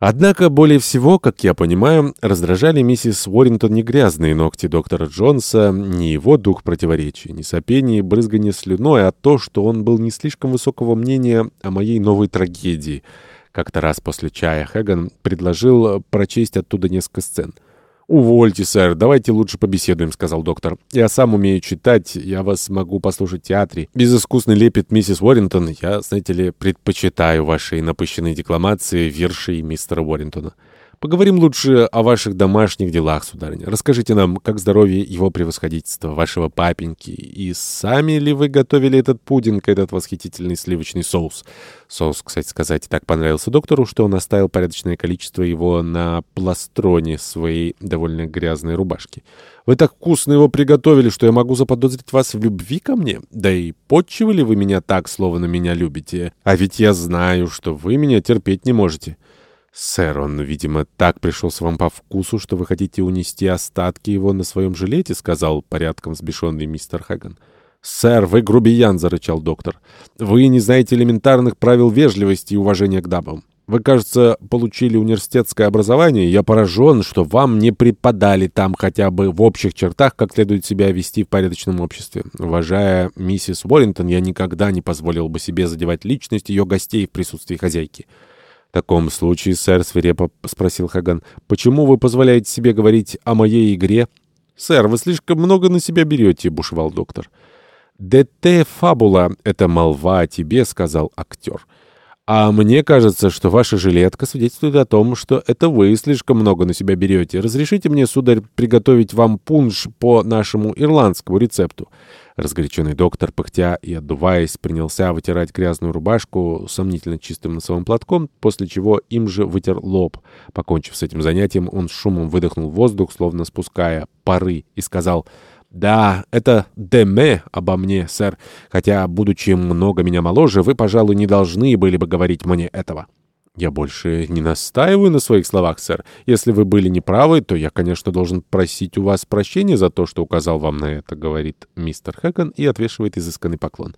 Однако более всего, как я понимаю, раздражали миссис Уоррингтон не грязные ногти доктора Джонса, не его дух противоречия, не сопение и брызгание слюной, а то, что он был не слишком высокого мнения о моей новой трагедии. Как-то раз после чая Хэган предложил прочесть оттуда несколько сцен. «Увольте, сэр, давайте лучше побеседуем», — сказал доктор. «Я сам умею читать, я вас могу послушать в театре. Безыскусный лепит миссис Уоррингтон, я, знаете ли, предпочитаю вашей напыщенной декламации вершей мистера Уоррингтона». Поговорим лучше о ваших домашних делах, сударыня. Расскажите нам, как здоровье его превосходительства, вашего папеньки, и сами ли вы готовили этот пудинг, этот восхитительный сливочный соус? Соус, кстати сказать, так понравился доктору, что он оставил порядочное количество его на пластроне своей довольно грязной рубашки. Вы так вкусно его приготовили, что я могу заподозрить вас в любви ко мне. Да и подчивали вы меня так, словно меня любите. А ведь я знаю, что вы меня терпеть не можете». «Сэр, он, видимо, так пришелся вам по вкусу, что вы хотите унести остатки его на своем жилете», — сказал порядком взбешенный мистер Хэган. «Сэр, вы грубиян», — зарычал доктор. «Вы не знаете элементарных правил вежливости и уважения к дамам. Вы, кажется, получили университетское образование, я поражен, что вам не преподали там хотя бы в общих чертах, как следует себя вести в порядочном обществе. Уважая миссис Уоррингтон, я никогда не позволил бы себе задевать личность ее гостей в присутствии хозяйки». «В таком случае, сэр, — свирепо спросил Хаган, — почему вы позволяете себе говорить о моей игре?» «Сэр, вы слишком много на себя берете», — бушевал доктор. «Дете фабула — это молва о тебе», — сказал актер. «А мне кажется, что ваша жилетка свидетельствует о том, что это вы слишком много на себя берете. Разрешите мне, сударь, приготовить вам пунш по нашему ирландскому рецепту». Разгоряченный доктор, пыхтя и отдуваясь, принялся вытирать грязную рубашку сомнительно чистым носовым платком, после чего им же вытер лоб. Покончив с этим занятием, он шумом выдохнул воздух, словно спуская пары, и сказал «Да, это деме обо мне, сэр, хотя, будучи много меня моложе, вы, пожалуй, не должны были бы говорить мне этого». «Я больше не настаиваю на своих словах, сэр. Если вы были неправы, то я, конечно, должен просить у вас прощения за то, что указал вам на это», — говорит мистер Хэкон и отвешивает изысканный поклон.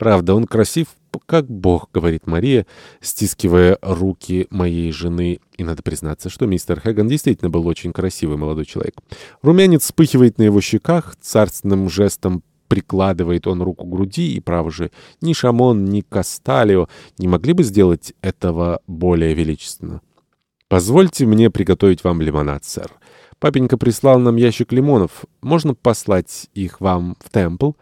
«Правда, он красив, как бог», — говорит Мария, стискивая руки моей жены. И надо признаться, что мистер Хэган действительно был очень красивый молодой человек. Румянец вспыхивает на его щеках, царственным жестом прикладывает он руку к груди, и, право же, ни Шамон, ни Касталио не могли бы сделать этого более величественно. «Позвольте мне приготовить вам лимонад, сэр. Папенька прислал нам ящик лимонов. Можно послать их вам в темпл?»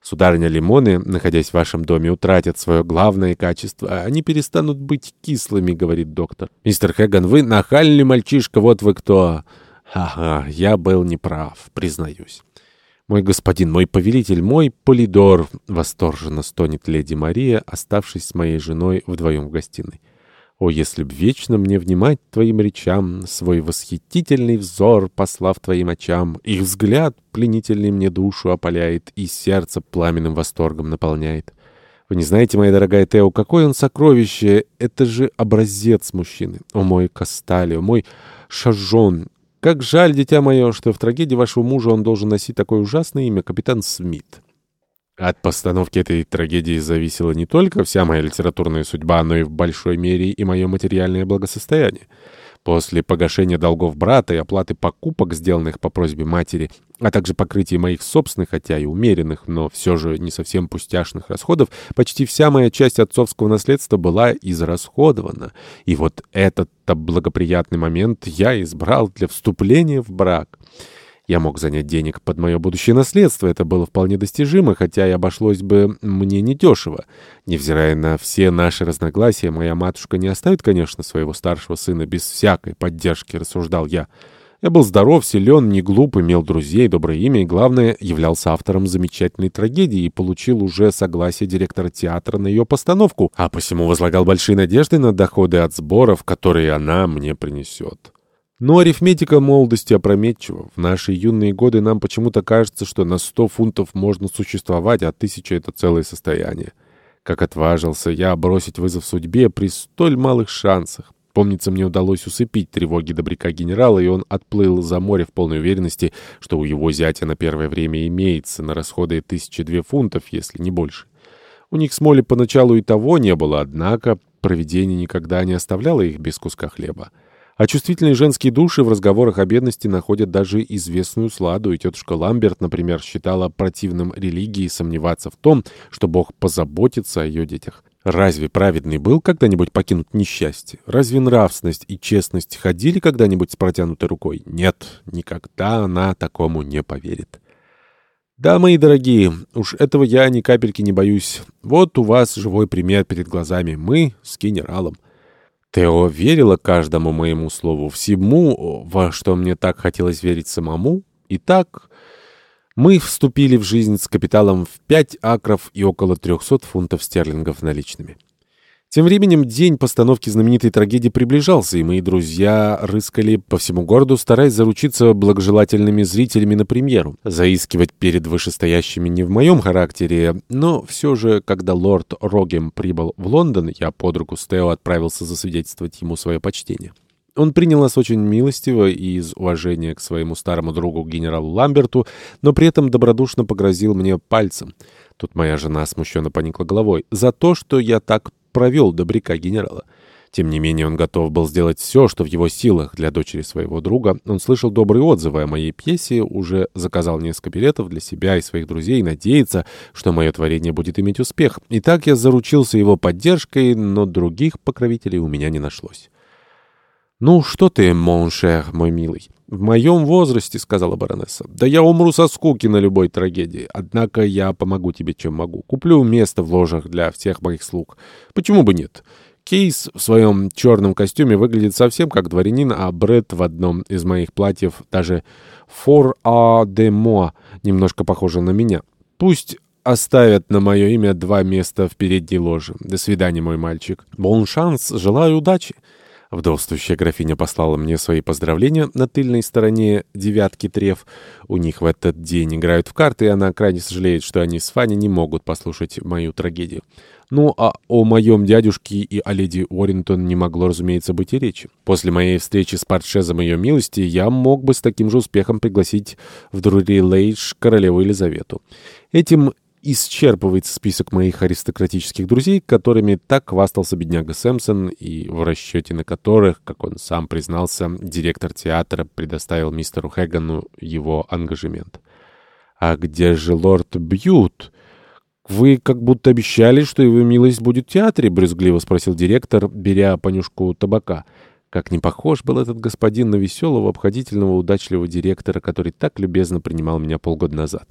Сударыня, лимоны, находясь в вашем доме, утратят свое главное качество. Они перестанут быть кислыми, — говорит доктор. Мистер Хэган, вы нахальный мальчишка, вот вы кто. Ага, я был неправ, признаюсь. «Мой господин, мой повелитель, мой полидор!» — восторженно стонет леди Мария, оставшись с моей женой вдвоем в гостиной. «О, если б вечно мне внимать твоим речам, свой восхитительный взор послав твоим очам, их взгляд пленительный мне душу опаляет и сердце пламенным восторгом наполняет». Вы не знаете, моя дорогая Тео, какое он сокровище! Это же образец мужчины. О, мой Касталио, мой Шажон, как жаль, дитя мое, что в трагедии вашего мужа он должен носить такое ужасное имя, капитан Смит. От постановки этой трагедии зависела не только вся моя литературная судьба, но и в большой мере и мое материальное благосостояние. После погашения долгов брата и оплаты покупок, сделанных по просьбе матери, а также покрытия моих собственных, хотя и умеренных, но все же не совсем пустяшных расходов, почти вся моя часть отцовского наследства была израсходована. И вот этот-то благоприятный момент я избрал для вступления в брак. Я мог занять денег под мое будущее наследство, это было вполне достижимо, хотя и обошлось бы мне недешево. Невзирая на все наши разногласия, моя матушка не оставит, конечно, своего старшего сына без всякой поддержки, рассуждал я. Я был здоров, силен, не глуп, имел друзей, доброе имя и, главное, являлся автором замечательной трагедии и получил уже согласие директора театра на ее постановку, а посему возлагал большие надежды на доходы от сборов, которые она мне принесет. Но арифметика молодости опрометчива. В наши юные годы нам почему-то кажется, что на сто фунтов можно существовать, а тысяча — это целое состояние. Как отважился я бросить вызов судьбе при столь малых шансах. Помнится, мне удалось усыпить тревоги добряка генерала, и он отплыл за море в полной уверенности, что у его зятя на первое время имеется на расходы тысячи две фунтов, если не больше. У них с Молли поначалу и того не было, однако провидение никогда не оставляло их без куска хлеба. А чувствительные женские души в разговорах о бедности находят даже известную сладу, и тетушка Ламберт, например, считала противным религии сомневаться в том, что Бог позаботится о ее детях. Разве праведный был когда-нибудь покинут несчастье? Разве нравственность и честность ходили когда-нибудь с протянутой рукой? Нет, никогда она такому не поверит. Да, мои дорогие, уж этого я ни капельки не боюсь. Вот у вас живой пример перед глазами. Мы с генералом. Тео верила каждому моему слову, всему, во что мне так хотелось верить самому. И так мы вступили в жизнь с капиталом в 5 акров и около 300 фунтов стерлингов наличными. Тем временем день постановки знаменитой трагедии приближался, и мои друзья рыскали по всему городу, стараясь заручиться благожелательными зрителями на премьеру. Заискивать перед вышестоящими не в моем характере, но все же, когда лорд Рогем прибыл в Лондон, я под руку с Тео отправился засвидетельствовать ему свое почтение. Он принял нас очень милостиво и из уважения к своему старому другу генералу Ламберту, но при этом добродушно погрозил мне пальцем. Тут моя жена смущенно поникла головой. «За то, что я так провел добряка генерала». Тем не менее, он готов был сделать все, что в его силах для дочери своего друга. Он слышал добрые отзывы о моей пьесе, уже заказал несколько билетов для себя и своих друзей надеется, что мое творение будет иметь успех. И так я заручился его поддержкой, но других покровителей у меня не нашлось. «Ну, что ты, моншер, мой милый?» «В моем возрасте», — сказала баронесса. «Да я умру со скуки на любой трагедии. Однако я помогу тебе, чем могу. Куплю место в ложах для всех моих слуг. Почему бы нет?» Кейс в своем черном костюме выглядит совсем как дворянин, а Бред в одном из моих платьев, даже «фор а де мо», немножко похоже на меня. Пусть оставят на мое имя два места в передней ложе. До свидания, мой мальчик. Бон шанс, желаю удачи. Вдовствующая графиня послала мне свои поздравления на тыльной стороне девятки треф. У них в этот день играют в карты, и она крайне сожалеет, что они с Фанни не могут послушать мою трагедию. Ну, а о моем дядюшке и о леди Уоррингтон не могло, разумеется, быть и речи. После моей встречи с портшезом ее милости я мог бы с таким же успехом пригласить в Друри-Лейдж королеву Елизавету. Этим исчерпывается список моих аристократических друзей, которыми так хвастался бедняга Сэмпсон, и в расчете на которых, как он сам признался, директор театра предоставил мистеру Хэгану его ангажемент. «А где же лорд Бьют?» «Вы как будто обещали, что его милость будет в театре?» — брюзгливо спросил директор, беря понюшку табака. Как не похож был этот господин на веселого, обходительного, удачливого директора, который так любезно принимал меня полгода назад.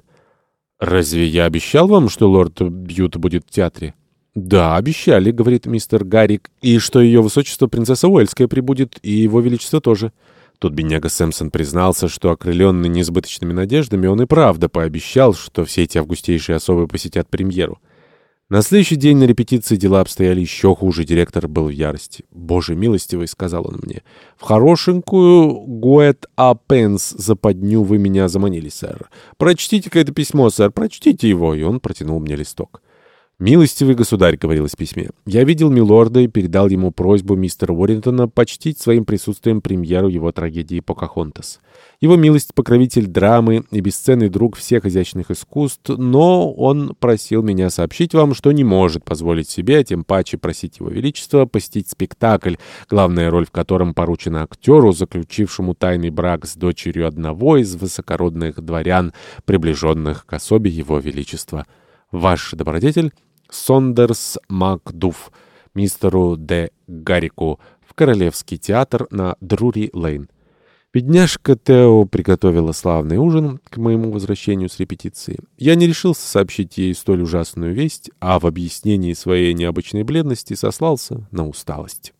«Разве я обещал вам, что лорд Бьют будет в театре?» «Да, обещали», — говорит мистер Гаррик, «и что ее высочество принцесса Уэльская прибудет, и его величество тоже». Тут бедняга Сэмпсон признался, что, окрыленный несбыточными надеждами, он и правда пообещал, что все эти августейшие особы посетят премьеру. На следующий день на репетиции дела обстояли еще хуже. Директор был в ярости. «Боже милостивый», — сказал он мне, — «в хорошенькую Гуэт Апенс западню вы меня заманили, сэр. Прочтите-ка это письмо, сэр, прочтите его». И он протянул мне листок. «Милостивый государь», — говорилось в письме, — «я видел милорда и передал ему просьбу мистера Уоррингтона почтить своим присутствием премьеру его трагедии «Покахонтас». Его милость — покровитель драмы и бесценный друг всех изящных искусств, но он просил меня сообщить вам, что не может позволить себе, а тем паче просить его величества, посетить спектакль, главная роль в котором поручена актеру, заключившему тайный брак с дочерью одного из высокородных дворян, приближенных к особе его величества. Ваш добродетель — Сондерс Макдуф, мистеру Д. Гаррику в Королевский театр на Друри-Лейн. Бедняжка Тео приготовила славный ужин к моему возвращению с репетиции. Я не решился сообщить ей столь ужасную весть, а в объяснении своей необычной бледности сослался на усталость.